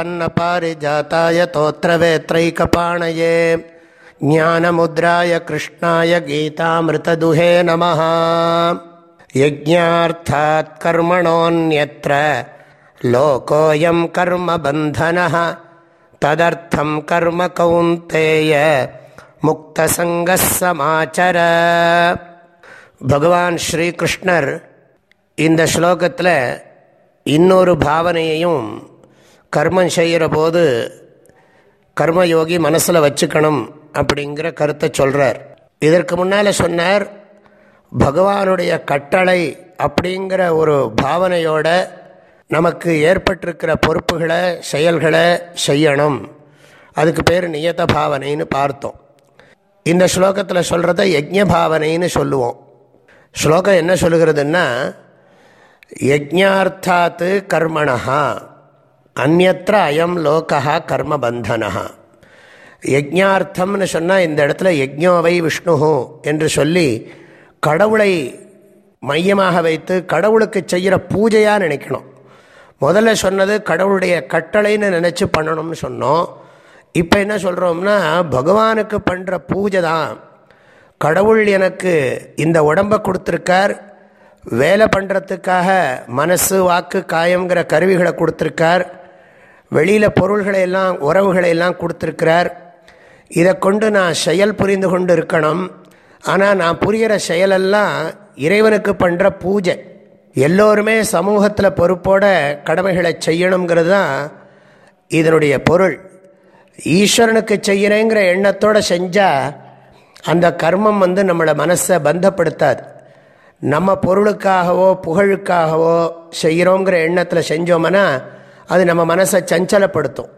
प्रपन्नपारिजाताय तोत्रवेत्रैकपाणये ज्ञानमुद्राय कृष्णाय गीतामृतदुहे नमः यज्ञार्थात् कर्मणोऽन्यत्र लोकोऽयं कर्मबन्धनः तदर्थं कर्म कौन्तेय முக்தசங்கः சமாச்சர பகவான் ஸ்ரீகிருஷ்ணர் இந்த ஸ்லோகத்தில் இன்னொரு பாவனையையும் கர்மம் செய்கிற போது கர்மயோகி மனசில் வச்சுக்கணும் அப்படிங்கிற கருத்தை சொல்கிறார் இதற்கு முன்னால் சொன்னார் பகவானுடைய கட்டளை அப்படிங்கிற ஒரு பாவனையோட நமக்கு ஏற்பட்டிருக்கிற பொறுப்புகளை செயல்களை செய்யணும். அதுக்கு பேர் நியத பாவனைன்னு பார்த்தோம். இந்த ஸ்லோகத்தில் சொல்கிறத யஜ்ய பாவனைன்னு சொல்லுவோம். ஸ்லோகம் என்ன சொல்லுகிறதுன்னா யஜ்ஞார்த்தாத்து கர்மணஹா. அந்நத்திர அயம் லோகா கர்மபந்தனா. யஜ்ஞார்த்தம்னு சொன்னால் இந்த இடத்துல யஜ்ஞோவை விஷ்ணு என்று சொல்லி கடவுளை மையமாக வைத்து கடவுளுக்கு செய்கிற பூஜையாக நினைக்கணும். முதல்ல சொன்னது கடவுளுடைய கட்டளைன்னு நினச்சி பண்ணணும்னு சொன்னோம். இப்போ என்ன சொல்கிறோம்னா பகவானுக்கு பண்ணுற பூஜை தான் கடவுள் எனக்கு இந்த உடம்பை கொடுத்துருக்கார் வேலை பண்ணுறதுக்காக மனசு வாக்கு காயங்கிற கருவிகளை கொடுத்துருக்கார் வெளியில் பொருள்களை எல்லாம் உறவுகளை எல்லாம் கொடுத்துருக்கிறார். இதை கொண்டு நான் செயல் புரிந்து கொண்டு இருக்கணும். ஆனால் நான் புரிகிற செயலெல்லாம் இறைவனுக்கு பண்ணுற பூஜை. எல்லோருமே சமூகத்தில் பொறுப்போட கடமைகளை செய்யணுங்கிறது தான் இதனுடைய பொருள். ஈஸ்வரனுக்கு செய்கிறேங்கிற எண்ணத்தோடு செஞ்சால் அந்த கர்மம் வந்து நம்மளை மனசை பந்தப்படுத்தாது. நம்ம பொருளுக்காகவோ புகழுக்காகவோ செய்கிறோங்கிற எண்ணத்தில் செஞ்சோம்னா அது நம்ம மனசை சஞ்சலப்படுத்தும்.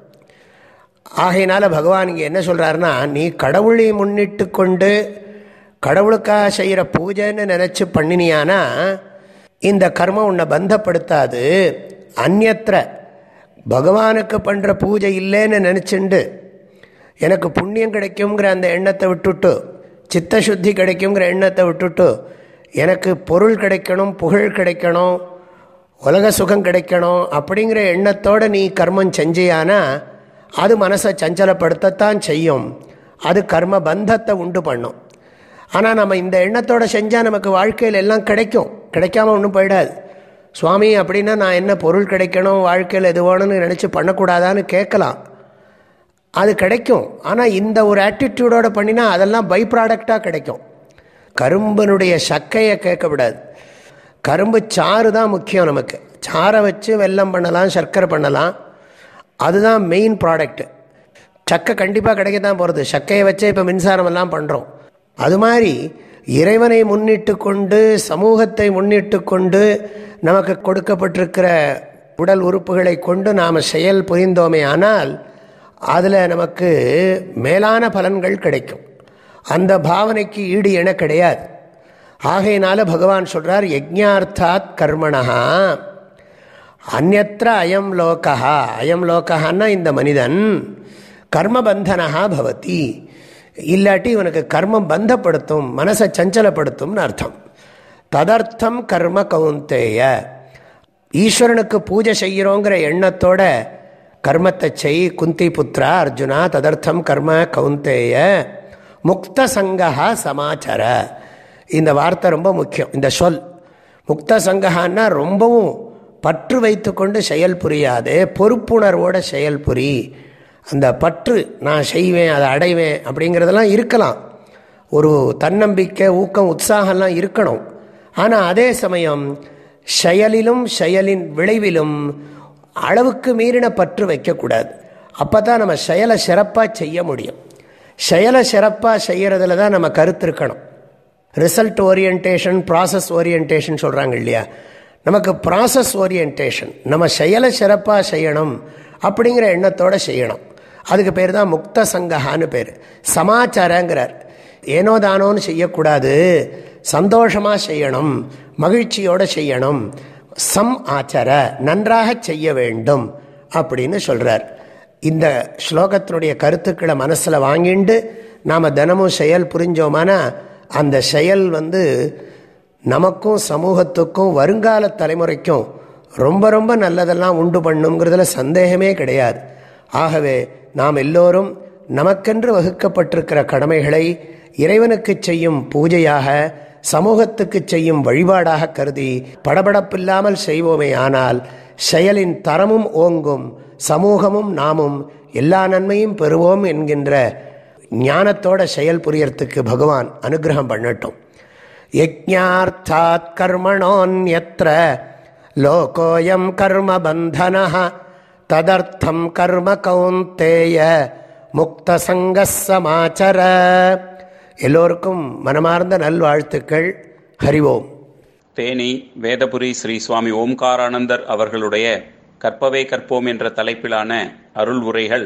ஆகையினால பகவான் இங்கே என்ன சொல்கிறாருன்னா நீ கடவுளை முன்னிட்டு கொண்டு கடவுளுக்காக செய்கிற பூஜைன்னு நினச்சி பண்ணினியானா இந்த கர்மம் உன்னை பந்தப்படுத்தாது. அந்நத்திர பகவானுக்கு பண்ணுற பூஜை இல்லைன்னு நினச்சிண்டு. எனக்கு புண்ணியம் கிடைக்குங்கிற அந்த எண்ணத்தை விட்டுட்டு சித்த சுத்தி கிடைக்குங்கிற எண்ணத்தை விட்டுட்டு எனக்கு பொருள் கிடைக்கணும் புகழ் கிடைக்கணும் உலக சுகம் கிடைக்கணும் அப்படிங்கிற எண்ணத்தோடு நீ கர்மம் செஞ்சியானா அது மனசை சஞ்சலப்படுத்தத்தான் செய்யும். அது கர்ம பந்தத்தை உண்டு பண்ணும். ஆனால் நம்ம இந்த எண்ணத்தோடு செஞ்சால் நமக்கு வாழ்க்கையில் எல்லாம் கிடைக்கும். கிடைக்காம ஒன்றும் போயிடாது. சுவாமி அப்படின்னா நான் என்ன பொருள் கிடைக்கணும் வாழ்க்கையில் எது வேணும்னு நினச்சி பண்ணக்கூடாதான்னு கேட்கலாம். அது கிடைக்கும். ஆனால் இந்த ஒரு ஆட்டிடியூடோடு பண்ணினா அதெல்லாம் பை ப்ராடக்டாக கிடைக்கும். கரும்பனுடைய சக்கையை கேட்கக்கூடாது. கரும்பு சாறு தான் முக்கியம் நமக்கு. சாரை வச்சு வெல்லம் பண்ணலாம் சர்க்கரை பண்ணலாம். அதுதான் மெயின் ப்ராடக்ட்டு சக்கை கண்டிப்பாக கிடைக்க தான் போகிறது சக்கையை வச்சே இப்போ மின்சாரம் எல்லாம் பண்ணுறோம் அது மாதிரி இறைவனை முன்னிட்டு கொண்டு சமூகத்தை முன்னிட்டு கொண்டு நமக்கு கொடுக்கப்பட்டிருக்கிற உடல் உறுப்புகளை கொண்டு நாம் செயல் புரிந்தோமே ஆனால் அதில் நமக்கு மேலான பலன்கள் கிடைக்கும். அந்த பாவனைக்கு ஈடு என கிடையாது. ஆகையினால பகவான் சொல்கிறார் யஜ்ஞார்த்தாத் கர்மணா அந்நத்திர அயம் லோகா அயம் லோகான்னா இந்த மனிதன் கர்மபந்தனகா பவதி. இல்லாட்டி இவனுக்கு கர்மம் பந்தப்படுத்தும் மனசை சஞ்சலப்படுத்தும்னு அர்த்தம். ததர்த்தம் கர்ம கவுந்தேய ஈஸ்வரனுக்கு பூஜை செய்கிறோங்கிற எண்ணத்தோட கர்மத்தை செய் குந்தி புத்திரா அர்ஜுனா ததர்த்தம் கர்ம கவுந்தேய முக்த சங்கா சமாச்சார. இந்த வார்த்தை ரொம்ப முக்கியம். இந்த சொல். முக்த சங்கஹான்னா ரொம்பவும் பற்று வைத்து கொண்டு செயல் புரியாதே பொறுப்புணர்வோட செயல் புரி. அந்த பற்று நான் செய்வேன் அதை அடைவேன் அப்படிங்கிறதெல்லாம் இருக்கலாம். ஒரு தன்னம்பிக்கை ஊக்கம் உற்சாகம்லாம் இருக்கணும். ஆனால் அதே சமயம் செயலிலும் செயலின் விளைவிலும் அளவுக்கு மீறின பற்று வைக்கக்கூடாது. அப்போ தான் நம்ம செயலை சிறப்பாக செய்ய முடியும். செயலை சிறப்பாக செய்கிறதுல தான் நம்ம கருத்து இருக்கணும். ரிசல்ட் ஓரியன்டேஷன் ப்ராசஸ் ஓரியன்டேஷன் சொல்கிறாங்க இல்லையா? நமக்கு ப்ராசஸ் ஓரியன்டேஷன் நம்ம செயலை சிறப்பாக செய்யணும் அப்படிங்கிற எண்ணத்தோடு செய்யணும். அதுக்கு பேர் தான் முக்த சங்கஹான்னு பேர். சமாச்சாரங்கிறார். ஏனோ தானோன்னு செய்யக்கூடாது. சந்தோஷமாக செய்யணும். மகிழ்ச்சியோடு செய்யணும். சம் ஆச்சார நன்றாக செய்ய வேண்டும் அப்படின்னு சொல்கிறார் இந்த ஸ்லோகத்தினுடைய கருத்துக்களை மனசில் வாங்கிண்டு நாம் தினமும் செயல் புரிஞ்சோமானா அந்த செயல் வந்து நமக்கும் சமூகத்துக்கும் வருங்கால தலைமுறைக்கும் ரொம்ப ரொம்ப நல்லதெல்லாம் உண்டு பண்ணுங்கிறதுல சந்தேகமே கிடையாது. ஆகவே நாம் எல்லோரும் நமக்கென்று வகுக்கப்பட்டிருக்கிற கடமைகளை இறைவனுக்கு செய்யும் பூஜையாக சமூகத்துக்கு செய்யும் வழிபாடாக கருதி படபடப்பில்லாமல் செய்வோமே ஆனால் செயலின் தரமும் ஓங்கும் சமூகமும் நாமும் எல்லா நன்மையும் பெறுவோம் என்கின்ற ஞானத்தோட செயல் புரியறதுக்கு பகவான் அனுகிரகம் பண்ணட்டும். யஜ்ஞார்த்தாத் கர்மணோன்யத்திர லோகோயம் கர்ம பந்தன ததர்த்தம் கர்ம கௌந்தேய முக்த சமாச்சர. எல்லோருக்கும் மனமார்ந்த நல்வாழ்த்துக்கள். ஹரிவோம் தேனி வேதபுரி ஸ்ரீ சுவாமி ஓம்காரானந்தர் அவர்களுடைய கற்பவே கற்போம் என்ற தலைப்பிலான அருள் உரைகள்